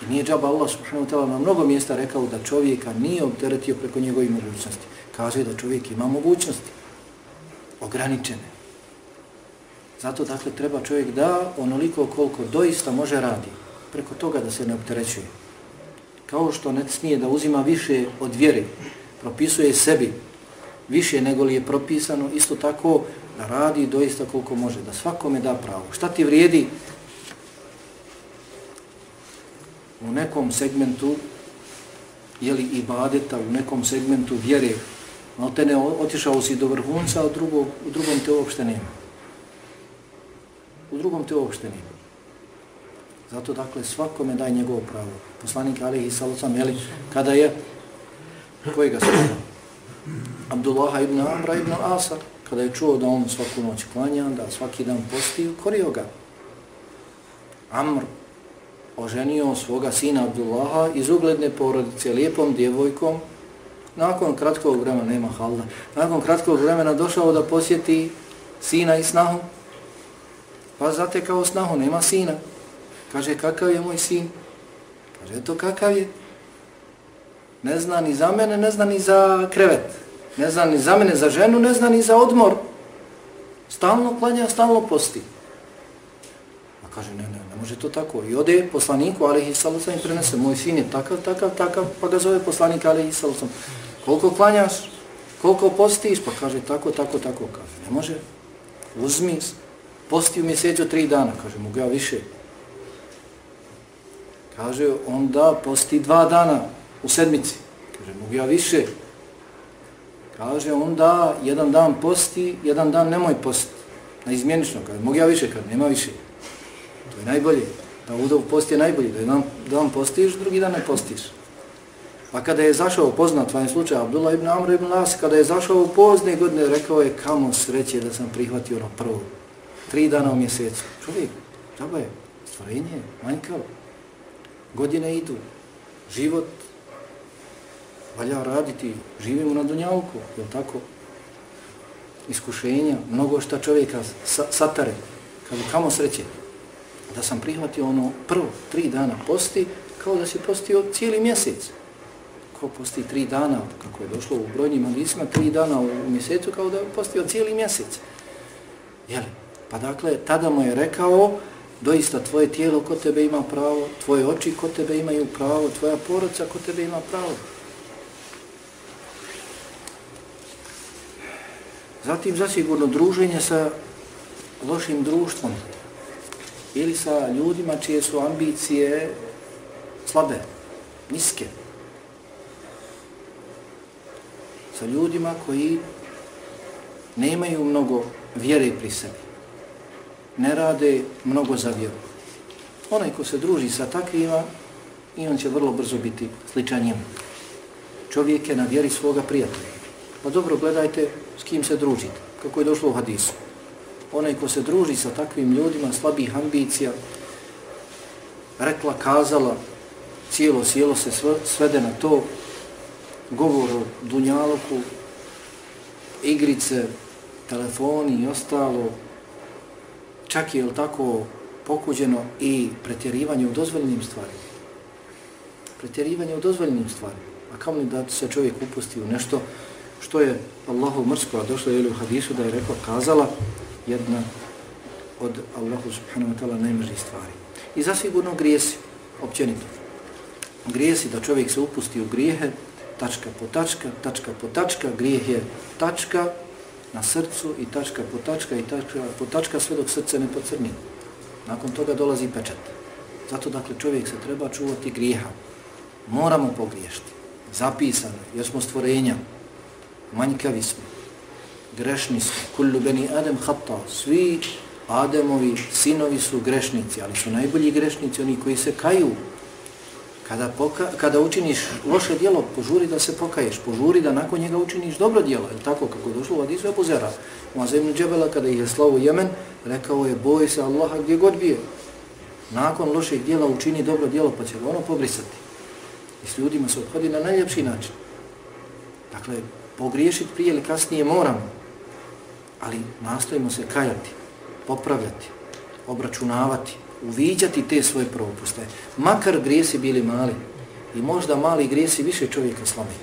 i nije džaba Allah subhanahu ta'ala na mnogo mjesta rekao da čovjeka nije obteretio preko njegovih mogućnosti kaže da čovjek ima mogućnosti ograničene. Zato dakle treba čovjek da onoliko koliko doista može radi, preko toga da se ne opterećuje. Kao što ne smije da uzima više od vjere, propisuje sebi više nego li je propisano, isto tako da radi doista koliko može, da svakome da pravo. Šta ti vrijedi u nekom segmentu jeli ibadeta, u nekom segmentu vjere, Malo te ne otišao si do vrhunca, a u drugom, u drugom te uopšte nema. U drugom te uopšte nema. Zato, dakle, svakome daj njegovo pravo. Poslanik Ali i Salosam, jeli, kada je, kojega se Abdullah ibn Amra ibn Asa, kada je čuo da on svaku noć klanja, da svaki dan posti, korio ga. Amr oženio svoga sina Abdullaha iz ugledne porodice, lijepom djevojkom, nakon kratkog vremena, nema halda, nakon kratkog vremena došao da posjeti sina i snahu, pa zatekao snahu, nema sina. Kaže, kakav je moj sin? Kaže, to kakav je? Ne zna ni za mene, ne zna ni za krevet. Ne zna ni za mene, za ženu, ne zna ni za odmor. Stalno klanja, stalno posti. A kaže, ne, ne, ne može to tako. I ode poslaniku, ali i i prenese, moj sin je takav, takav, takav, pa ga zove poslanik, ali i. Koliko klanjaš? Koliko postiš? Pa kaže tako, tako, tako. Kaže, ne može. Uzmi, posti u mjesecu tri dana. Kaže, mogu ja više. Kaže, onda posti dva dana u sedmici. Kaže, mogu ja više. Kaže, onda jedan dan posti, jedan dan nemoj posti. Na izmjenično. Kaže, mogu ja više. Kaže, nema više. To je najbolje. Da udov posti je najbolje. Da jedan dan postiš, drugi dan ne postiš. Pa kada je zašao poznat vajem slučaj Abdullah ibn Amr ibn Las, kada je zašao u pozne godine, rekao je kamo sreće da sam prihvatio ono prvo. Tri dana u mjesecu. Čovjek, džaba je, stvorenje, manjkavo. Godine idu, život, valja raditi, živimo na Dunjalku, je tako? Iskušenja, mnogo šta čovjeka sa, satare. Kaže, kamo sreće da sam prihvatio ono prvo, tri dana posti, kao da si postio cijeli mjesec ko posti tri dana, kako je došlo u brojnim hadisima, tri dana u mjesecu, kao da je postio cijeli mjesec. Jeli? Pa dakle, tada mu je rekao, doista tvoje tijelo kod tebe ima pravo, tvoje oči kod tebe imaju pravo, tvoja porodca kod tebe ima pravo. Zatim zasigurno druženje sa lošim društvom ili sa ljudima čije su ambicije slabe, niske. sa ljudima koji nemaju mnogo vjere pri sebi. Ne rade mnogo za vjeru. Onaj ko se druži sa takvima, i on će vrlo brzo biti sličan njemu. Čovjek je na vjeri svoga prijatelja. Pa dobro, gledajte s kim se družite, kako je došlo u hadisu. Onaj ko se druži sa takvim ljudima, slabih ambicija, rekla, kazala, cijelo sjelo se svede na to, govor o dunjaloku, igrice, telefoni i ostalo, čak je tako pokuđeno i pretjerivanje u dozvoljenim stvarima. Pretjerivanje u dozvoljenim stvarima. A kao li da se čovjek upusti u nešto što je Allahu mrsko, a došlo je u hadisu da je rekla, kazala jedna od Allahu subhanahu wa ta'ala najmržih stvari. I zasigurno grijesi, općenito. Grijesi da čovjek se upusti u grijehe, tačka po tačka, tačka po tačka, grijeh je tačka na srcu i tačka po tačka i tačka po tačka sve dok srce ne pocrni. Nakon toga dolazi pečat. Zato dakle čovjek se treba čuvati grijeha. Moramo pogriješiti. Zapisano, jer smo stvorenja. Manjkavi smo. Grešni smo. Kullu beni Adem hatta. Svi Ademovi sinovi su grešnici, ali su najbolji grešnici oni koji se kaju. Kada, poka kada učiniš loše dijelo, požuri da se pokaješ, požuri da nakon njega učiniš dobro dijelo. Je tako kako došlo u Adisu Ebu Zera? U Azemnu Džebela kada ih je slavu Jemen, rekao je boj se Allaha gdje god bije. Nakon lošeg dijela učini dobro dijelo pa će ono pobrisati. I s ljudima se odhodi na najljepši način. Dakle, pogriješiti prije ili kasnije moramo, ali nastojimo se kajati popravljati, obračunavati, uviđati te svoje propuste. Makar grijesi bili mali i možda mali grijesi više čovjeka slomi.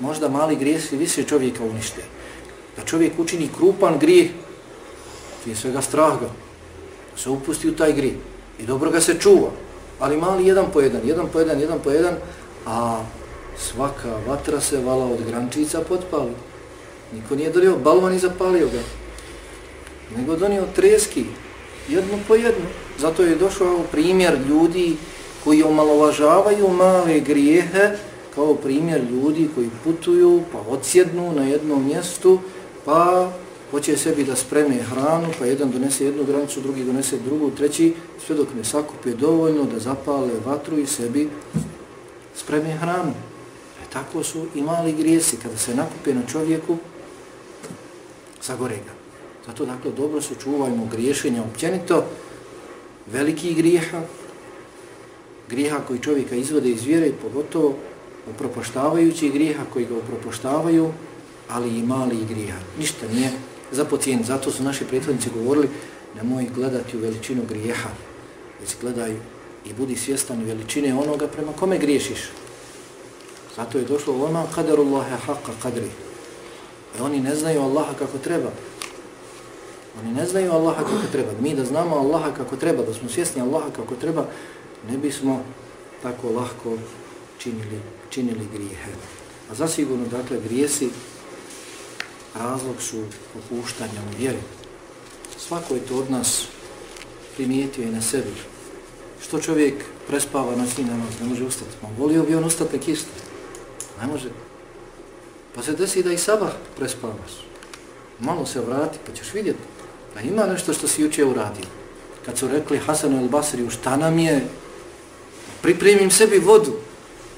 Možda mali grijesi više čovjeka unište. Da čovjek učini krupan grijeh, prije svega strah ga, se upusti u taj grijeh i dobro ga se čuva. Ali mali jedan po jedan, jedan po jedan, jedan po jedan, a svaka vatra se vala od grančica potpali. Niko nije dolio balvan i zapalio ga nego donio treski, jedno po jedno. Zato je došao primjer ljudi koji omalovažavaju male grijehe, kao primjer ljudi koji putuju, pa odsjednu na jednom mjestu, pa hoće sebi da spreme hranu, pa jedan donese jednu granicu, drugi donese drugu, treći, sve dok ne sakupe dovoljno da zapale vatru i sebi spreme hranu. E tako su i mali grijesi, kada se nakupe na čovjeku, zagore ga. Zato dakle dobro se čuvajmo griješenja općenito, veliki grijeha, grijeha koji čovjeka izvode iz vjere, pogotovo upropoštavajući grijeha koji ga upropoštavaju, ali i mali grijeha. Ništa nije za pocijen. Zato su naši prethodnici govorili nemoj gledati u veličinu grijeha, već gledaj i budi svjestan veličine onoga prema kome griješiš. Zato je došlo ono kaderullaha haqqa kadri. E oni ne znaju Allaha kako treba. Oni ne znaju Allaha kako treba. Mi da znamo Allaha kako treba, da smo svjesni Allaha kako treba, ne bismo tako lahko činili, činili grijehe. A zasigurno, dakle, grijesi razlog su opuštanja u vjeri. Svako je to od nas primijetio i na sebi. Što čovjek prespava na svi namaz, ne može ustati. On volio bi on ustati nek isto. Ne može. Pa se desi da i sabah prespavaš. Malo se vrati, pa ćeš vidjeti. Pa ima nešto što si juče uradio. Kad su rekli Hasanu el Basriju, šta nam je? Pripremim sebi vodu.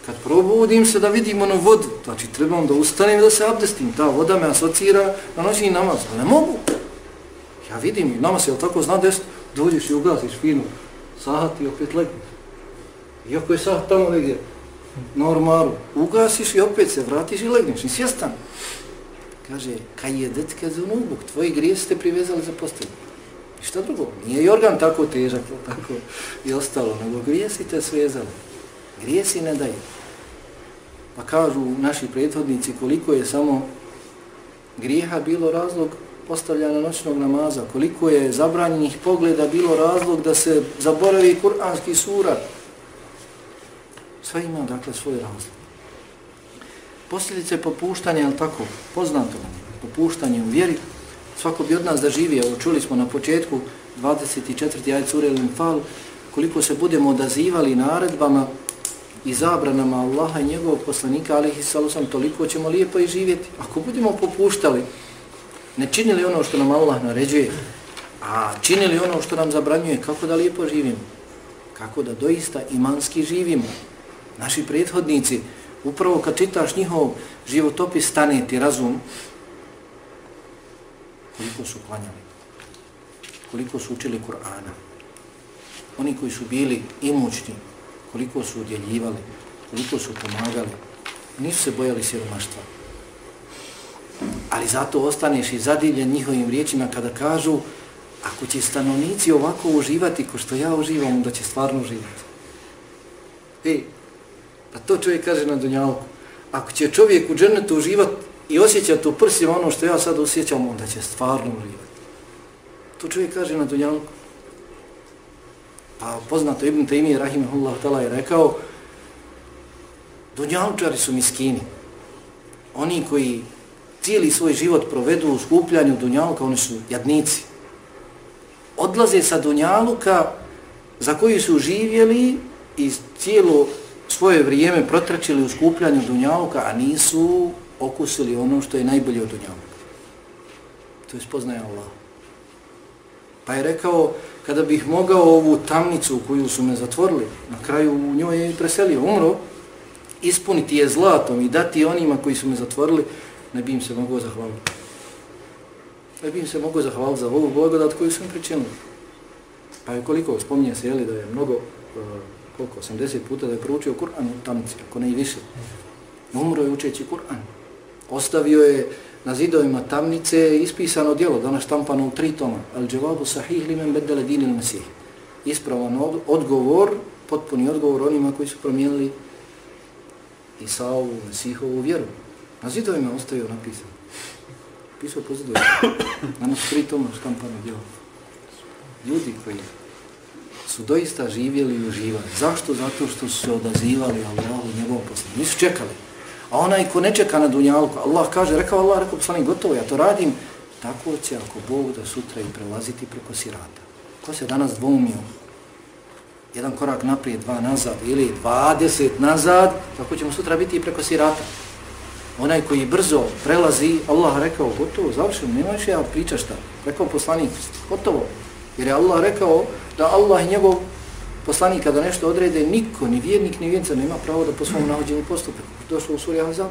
Kad probudim se da vidim ono vodu, znači trebam da ustanem da se abdestim. Ta voda me asocira na noćni namaz. Pa ne mogu. Ja vidim, namaz je li tako zna desno, dođeš i ugasiš finu, Sahat i opet legneš. Iako je sahat tamo negdje, na ormaru, ugasiš i opet se vratiš i legneš. I svjestan. Kaže, kaj je detke zunubuk, tvoji grije ste privezali za postelju. I šta drugo? Nije i organ tako težak, tako i ostalo, nego grije si te svezali. Grije si ne daju. Pa kažu naši prethodnici koliko je samo grijeha bilo razlog postavljanja noćnog namaza, koliko je zabranjenih pogleda bilo razlog da se zaboravi kuranski sura. Sve ima dakle svoj razlog posljedice popuštanja, je tako, poznato nam je, popuštanje u vjeri, svako bi od nas da živi, evo čuli smo na početku 24. ajed sura Al-Infal, koliko se budemo odazivali naredbama i zabranama Allaha i njegovog poslanika, ali ih sam toliko ćemo lijepo i živjeti. Ako budemo popuštali, ne činili ono što nam Allah naređuje, a činili ono što nam zabranjuje, kako da lijepo živimo? Kako da doista imanski živimo? Naši prethodnici, Upravo kad čitaš njihov životopis, stane ti razum koliko su klanjali, koliko su učili Kur'ana. Oni koji su bili imućni, koliko su udjeljivali, koliko su pomagali, nisu se bojali siromaštva. Ali zato ostaneš i zadivljen njihovim riječima kada kažu ako će stanovnici ovako uživati ko što ja uživam, onda će stvarno uživati. E, A to čovjek kaže na Dunjalku. Ako će čovjek u džennetu uživati i osjećati u prsima ono što ja sad osjećam, onda će stvarno uživat. To čovjek kaže na Dunjalku. Pa poznato Ibn Taymi, rahimahullah tala, je rekao Dunjalčari su miskini. Oni koji cijeli svoj život provedu u skupljanju Dunjalka, oni su jadnici. Odlaze sa Dunjaluka za koji su živjeli i cijelo svoje vrijeme protračili u skupljanju Dunjaluka, a nisu okusili ono što je najbolje od Dunjaluka. To je spoznaje Allah. Pa je rekao, kada bih mogao ovu tamnicu koju su me zatvorili, na kraju u njoj je preselio, umro, ispuniti je zlatom i dati onima koji su me zatvorili, ne bi im se mogao zahvaliti. Ne bi im se mogao zahvaliti za ovu blagodat koju su mi pričinili. Pa je koliko spominje se, jeli, da je mnogo, uh, koliko, 80 puta da je proučio Kur'an u tamnici, ako ne i više. Umro je učeći Kur'an. Ostavio je na zidovima tamnice ispisano djelo, danas štampano u tri toma. Al dževabu sahih li men bedele dinil mesih. Ispravan odgovor, potpuni odgovor onima koji su promijenili Isaovu, Mesihovu vjeru. Na zidovima ostavio napisano. Pisao po zidovima. Danas tri toma štampano djelo. Ljudi koji su doista živjeli i uživali. Zašto? Zato što su se odazivali Allahu njegovom poslanu. Nisu čekali. A onaj ko ne čeka na dunjalku, Allah kaže, rekao Allah, rekao poslanik, gotovo, ja to radim, tako će ako Bog da sutra i prelaziti preko sirata. Ko se danas dvoumio? Jedan korak naprijed, dva nazad ili dvadeset nazad, tako ćemo sutra biti i preko sirata. Onaj koji brzo prelazi, Allah rekao, gotovo, završeno, nemaš ja priča šta. Rekao poslanik, gotovo. Jer je Allah rekao da Allah i njegov poslanik kada nešto odrede, niko, ni vjernik, ni vjernica nema pravo da po svom nahođenju postupe. Došlo u suri Ahzab.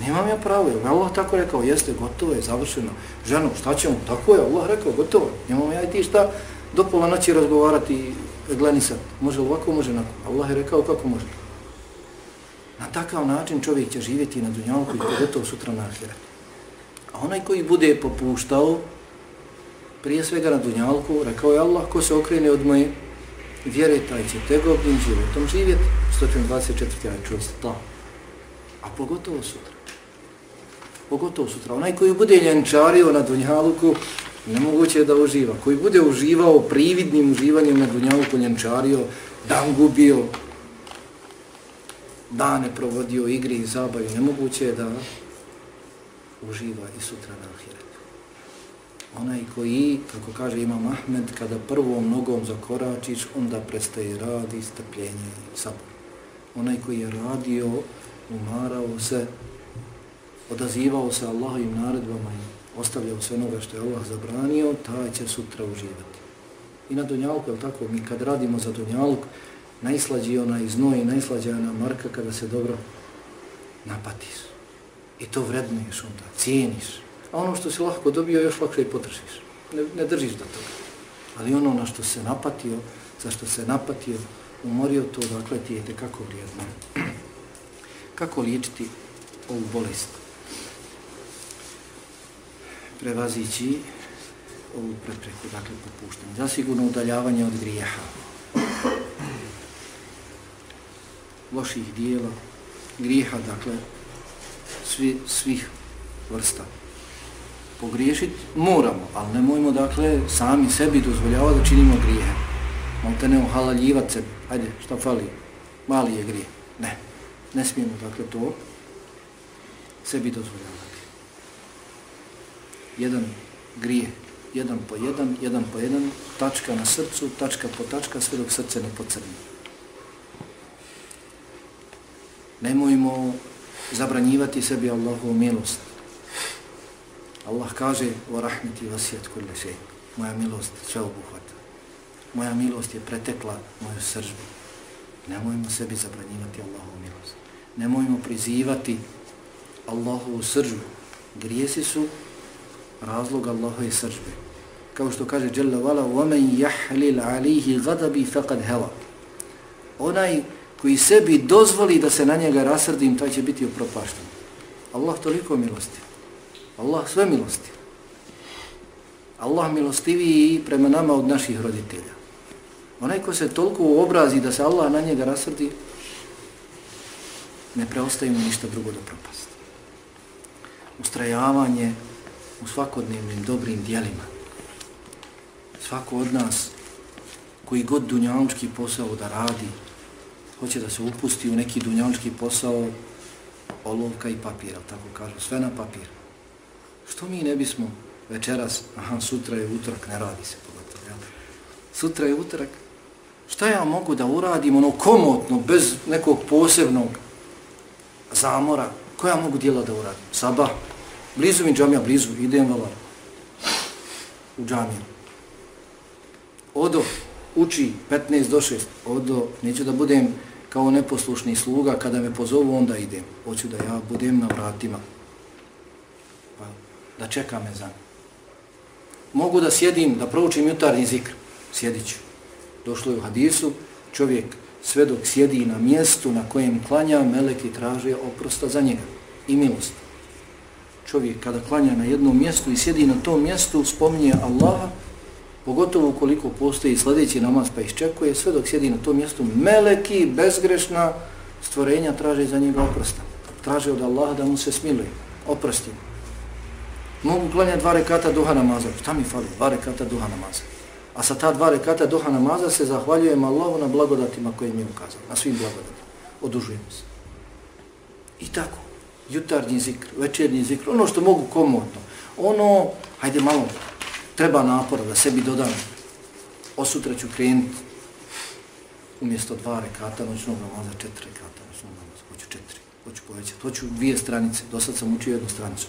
Nemam ja pravo, jer Allah tako rekao, jeste, gotovo je, završeno. Ženo, šta ćemo? Tako je, Allah rekao, gotovo. Nemam ja i ti šta do pola noći razgovarati i glenisat. Može ovako, može onako. Allah je rekao kako može. Na takav način čovjek će živjeti na dunjalku i pogotovo sutra na ahiretu. A onaj koji bude popuštao, prije svega na dunjalku, rekao je Allah, ko se okrene od moje vjere, taj će tegobnim životom živjeti. 124. aj čuli ste to. A pogotovo sutra. Pogotovo sutra. Onaj koji bude ljenčario na dunjalku, nemoguće je da uživa. Koji bude uživao prividnim uživanjem na dunjalku, ljenčario, dan gubio, dane provodio igri i zabavi, nemoguće je da uživa i sutra na ahiretu. Onaj koji, kako kaže Imam Ahmed, kada prvom nogom zakoračiš, onda prestaje radi, strpljenje i sabor. Onaj koji je radio, umarao se, odazivao se Allahovim naredbama i ostavljao sve onoga što je Allah zabranio, taj će sutra uživati. I na Dunjalku, je tako, mi kad radimo za Dunjalku, najslađi onaj znoj, najslađa ona marka kada se dobro napatiš. I to vrednuješ onda, cijeniš. A ono što si lahko dobio, još lakše i podržiš. Ne, ne držiš do toga. Ali ono na što se napatio, za što se napatio, umorio to, dakle, ti je kako vrijedno. kako liječiti ovu bolest? Prevazići ovu prepreku, dakle, popuštanje. Zasigurno udaljavanje od grijeha loših dijela, grijeha, dakle, svi, svih vrsta. Pogriješiti moramo, ali nemojmo dakle, sami sebi dozvoljavati da činimo grijehe. Malo te ne uhalaljivati se, ajde, šta fali, mali je grije. Ne, ne smijemo, dakle, to sebi dozvoljavati. Jedan grije, jedan po jedan, jedan po jedan, tačka na srcu, tačka po tačka, sve dok srce ne pocrni nemojmo zabranjivati sebi Allahovu milost. Allah kaže o rahmeti vasijet kulle še. Moja milost sve obuhvata. Moja milost je pretekla moju sržbu. Nemojmo sebi zabranjivati Allahovu milost. Nemojmo prizivati Allahovu sržbu. Grijesi su razlog Allahove sržbe. Kao što kaže Jalla vala وَمَنْ يَحْلِلْ عَلِيهِ غَدَبِ فَقَدْ هَوَا Onaj koji sebi dozvoli da se na njega rasrdim, taj će biti upropašten. Allah toliko milosti. Allah sve milosti. Allah milostiviji prema nama od naših roditelja. Onaj ko se toliko obrazi da se Allah na njega rasrdi, ne preostaje mu ništa drugo da propasti. Ustrajavanje u svakodnevnim dobrim dijelima. Svako od nas koji god dunjalučki posao da radi, hoće da se upusti u neki dunjalučki posao, olovka i papira, tako kažu, sve na papiru Što mi ne bismo večeras, aha, sutra je utorak, ne radi se pogotovo, jel? Sutra je utorak, šta ja mogu da uradim ono komotno, bez nekog posebnog zamora, koja mogu djela da uradim? Saba, blizu mi džamija, blizu, idem vala u džamiju. Odo, uči 15 do 6, odo, neću da budem kao neposlušni sluga, kada me pozovu, onda idem. Hoću da ja budem na vratima, da čekam me za Mogu da sjedim, da proučim jutarnji zikr, sjedit ću. Došlo je u hadisu, čovjek sve dok sjedi na mjestu na kojem klanja, meleki traže oprosta za njega i milost. Čovjek kada klanja na jednom mjestu i sjedi na tom mjestu, spominje Allaha, pogotovo ukoliko postoji sljedeći namaz pa iščekuje, sve dok sjedi na tom mjestu, meleki, bezgrešna stvorenja traže za njega oprosta. Traže od Allaha da mu se smiluje, oprosti. Mogu klanjati dva rekata duha namaza. Šta mi fali? Dva rekata duha namaza. A sa ta dva rekata duha namaza se zahvaljujem Allahu na blagodatima koje mi je ukazao. Na svim blagodatima. Odužujem se. I tako. Jutarnji zikr, večernji zikr, ono što mogu komodno. Ono, hajde malo, treba napora da sebi dodam. Osutra ću krenuti umjesto dva rekata noćnog namaza, četiri rekata noćnog namaza. Hoću četiri, hoću povećati. Hoću dvije stranice, do sad sam učio jednu stranicu.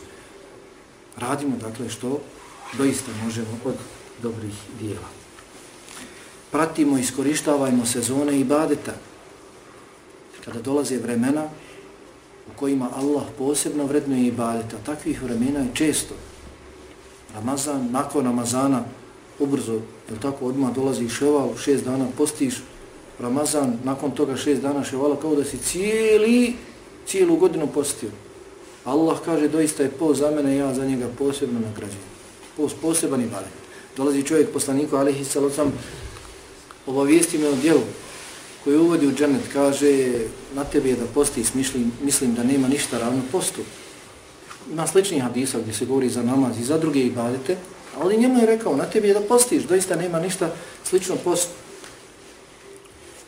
Radimo, dakle, što doista možemo od dobrih dijela. Pratimo, iskorištavajmo sezone i badeta. Kada dolaze vremena u kojima Allah posebno vrednuje i badeta, takvih vremena je često. Ramazan, nakon Ramazana, ubrzo, jer tako odmah dolazi ševal, šest dana postiš, Ramazan, nakon toga šest dana ševala, kao da si cijeli, cijelu godinu postio. Allah kaže, doista je post za mene, ja za njega posebno nagrađujem. Post poseban i balet. Dolazi čovjek poslaniku, alihi salocam, obavijesti me o djelu koji uvodi u dženet, kaže, na tebi je da posti, mislim, mislim da nema ništa ravno postu. Ima slični hadisa gdje se govori za namaz i za druge ibadete, ali njemu je rekao, na tebi je da postiš, doista nema ništa slično postu.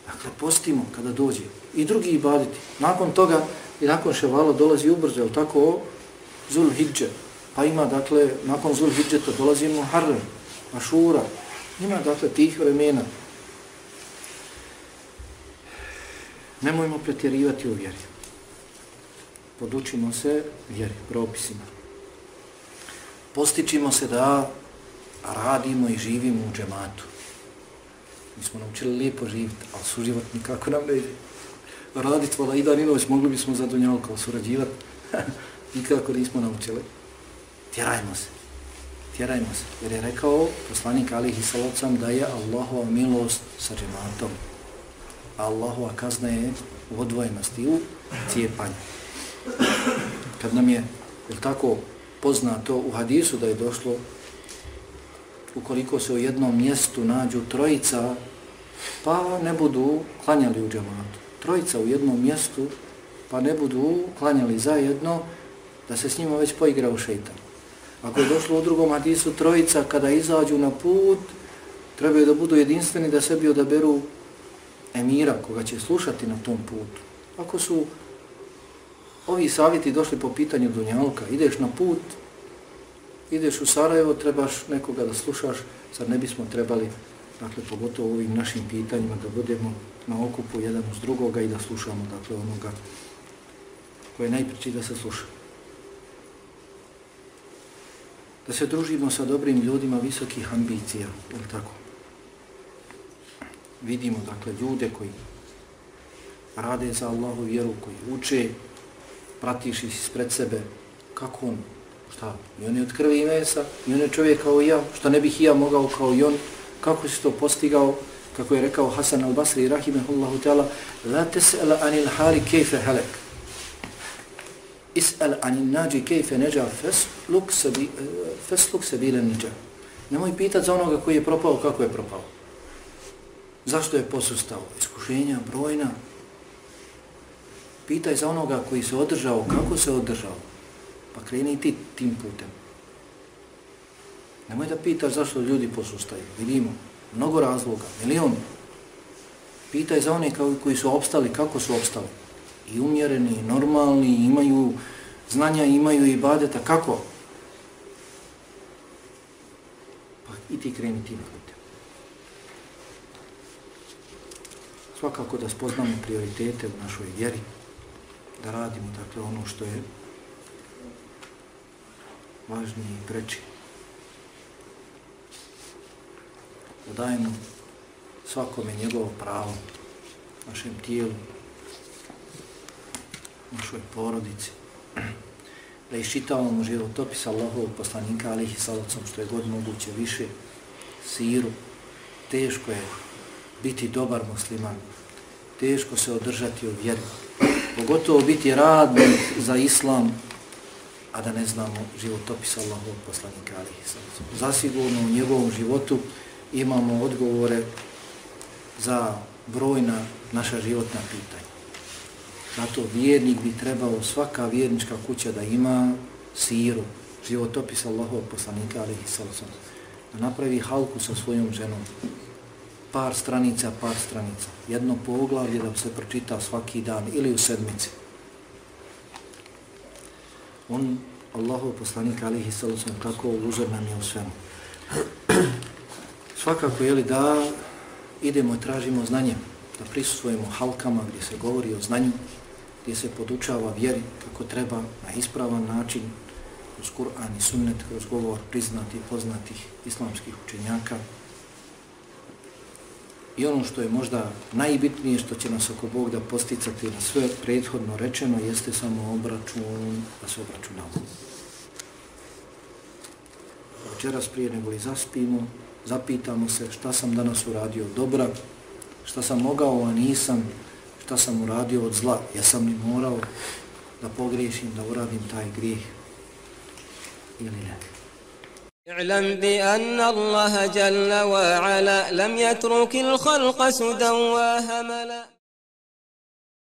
Dakle, postimo kada dođe. I drugi ibadeti. Nakon toga, i nakon ševala dolazi ubrzo, je tako, Zul Hidže. Pa ima, dakle, nakon Zul Hidžeta dolazi Muharrem, Ašura. Ima, dakle, tih vremena. Nemojmo pretjerivati u vjeri. Podučimo se vjeri, propisima. Postičimo se da radimo i živimo u džematu. Mi smo naučili lijepo živjeti, ali suživot nikako nam ne ide raditi vala i dan i noć, mogli bismo za Dunjalkom surađivati. Nikako nismo naučili. Tjerajmo se. Tjerajmo se. Jer je rekao poslanik Alihi Salocam da je Allahova milost sa džematom. Allahova kazna je u odvojenosti, u cijepanju. Kad nam je, je tako poznato u hadisu da je došlo ukoliko se u jednom mjestu nađu trojica, pa ne budu klanjali u džematu trojica u jednom mjestu, pa ne budu klanjali zajedno, da se s njima već poigra u šeitan. Ako je došlo u drugom hadisu trojica, kada izađu na put, trebaju da budu jedinstveni da sebi odaberu emira koga će slušati na tom putu. Ako su ovi savjeti došli po pitanju Dunjalka, ideš na put, ideš u Sarajevo, trebaš nekoga da slušaš, sad ne bismo trebali, dakle, pogotovo ovim našim pitanjima, da budemo na okupu jedan uz drugoga i da slušamo dakle onoga koje je najpriči da se sluša. Da se družimo sa dobrim ljudima visokih ambicija, je tako? Vidimo dakle ljude koji rade za Allahu vjeru, koji uče, pratiš ih ispred sebe, kako on, šta, i on je od krvi i mesa, i on je čovjek kao ja, što ne bih ja mogao kao i on, kako si to postigao, kako je rekao Hasan al-Basri rahimehullahu ta'ala la tes'ala anil hali kejfe helek. is'al anil nađi kejfe neđa fesluk sebi, fesluk sebi le neđa. Nemoj pitat za onoga koji je propao, kako je propao. Zašto je posustao? Iskušenja, brojna. Pitaj za onoga koji se održao, kako se održao. Pa kreni ti tim putem. Nemoj da pitaš zašto ljudi posustaju. Vidimo, mnogo razloga, milion. Pitaj za one koji su opstali, kako su opstali. I umjereni, i normalni, imaju znanja, imaju i badeta, kako? Pa i ti kreni tim putem. Svakako da spoznamo prioritete u našoj vjeri, da radimo dakle ono što je važnije i preči. Da dajemo svakome njegovo pravo, našem tijelu, našoj porodici, da iščitavamo životopis Allahovog poslanika, ali i salacom, što je god moguće više, siru, teško je biti dobar musliman, teško se održati u vjeru, pogotovo biti radnik za islam, a da ne znamo životopis Allahovog poslanika, ali i salacom. Zasigurno u njegovom životu imamo odgovore za brojna naša životna pitanja. Zato vjernik bi trebao svaka vjernička kuća da ima siru, životopis Allahov poslanika, ali i sallam, da napravi halku sa svojom ženom. Par stranica, par stranica. Jedno poglavlje da se pročita svaki dan ili u sedmici. On, Allahov poslanika, ali i sallam, tako uzor nam je u svemu. Svakako je li da idemo i tražimo znanje, da prisustvujemo halkama gdje se govori o znanju, gdje se podučava vjeri kako treba na ispravan način, kroz Kur'an i sunnet, kroz govor priznatih poznatih islamskih učenjaka. I ono što je možda najbitnije što će nas oko Bog da posticati na sve prethodno rečeno jeste samo obračun, da se obračunamo. Večeras prije nego li zaspimo, zapitamo se šta sam danas uradio dobra, šta sam mogao, a nisam, šta sam uradio od zla, ja sam li morao da pogriješim, da uradim taj grijeh ili ne. اعلم بأن الله جل وعلا لم يترك الخلق سدى وهملا